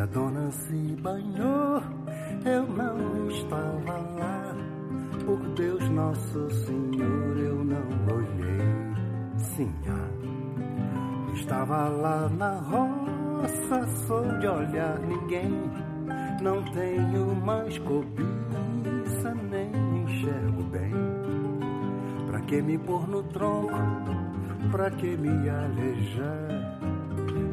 a dona se banhou, eu não estava lá. Por Deus Nosso Senhor, eu não olhei. Sinha, estava lá na roça, sou de olhar ninguém. Não tenho mais cobiça, nem enxergo bem. Pra que me pôr no tronco? Pra que me alejar?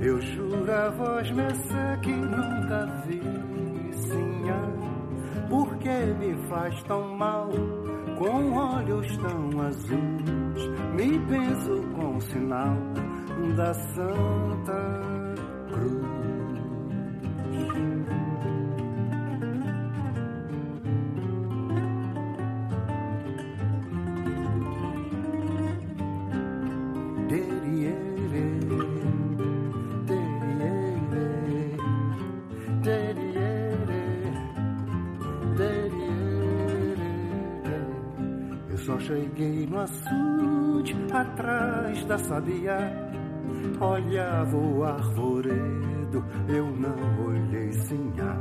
Eu juro a voz mercê que nunca vi, sinha. Por que me faz tão mal com olhos tão azuis? Me penso com o sinal da Santa Cruz. Cheguei no açude, atrás da sabia. Olhava o arvoredo, eu não olhei sinhá.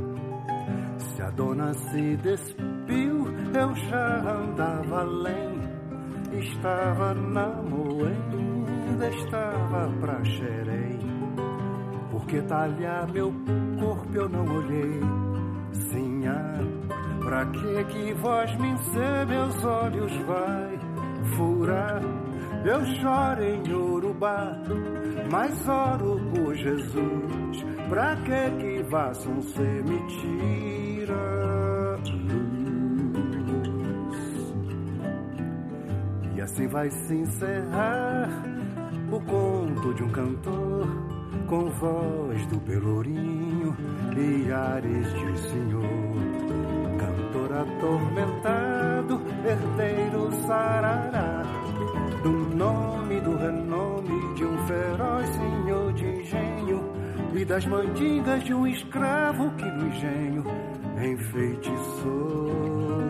Se a dona se despiu, eu já andava além. Estava na moenda, estava pra xerém. Porque talhar meu corpo eu não olhei, sinhá. Pra que que voz me encer meus olhos vai furar? Eu choro em Urubá, mas oro por Jesus. Pra que que Vasson ser me tira luz? E assim vai se encerrar o conto de um cantor com voz do pelourinho e ares de senhor atormentado, herdeiro sarará, do nome do renome de um feroz senhor de engenho e das mandingas de um escravo que no engenho enfeitiçou.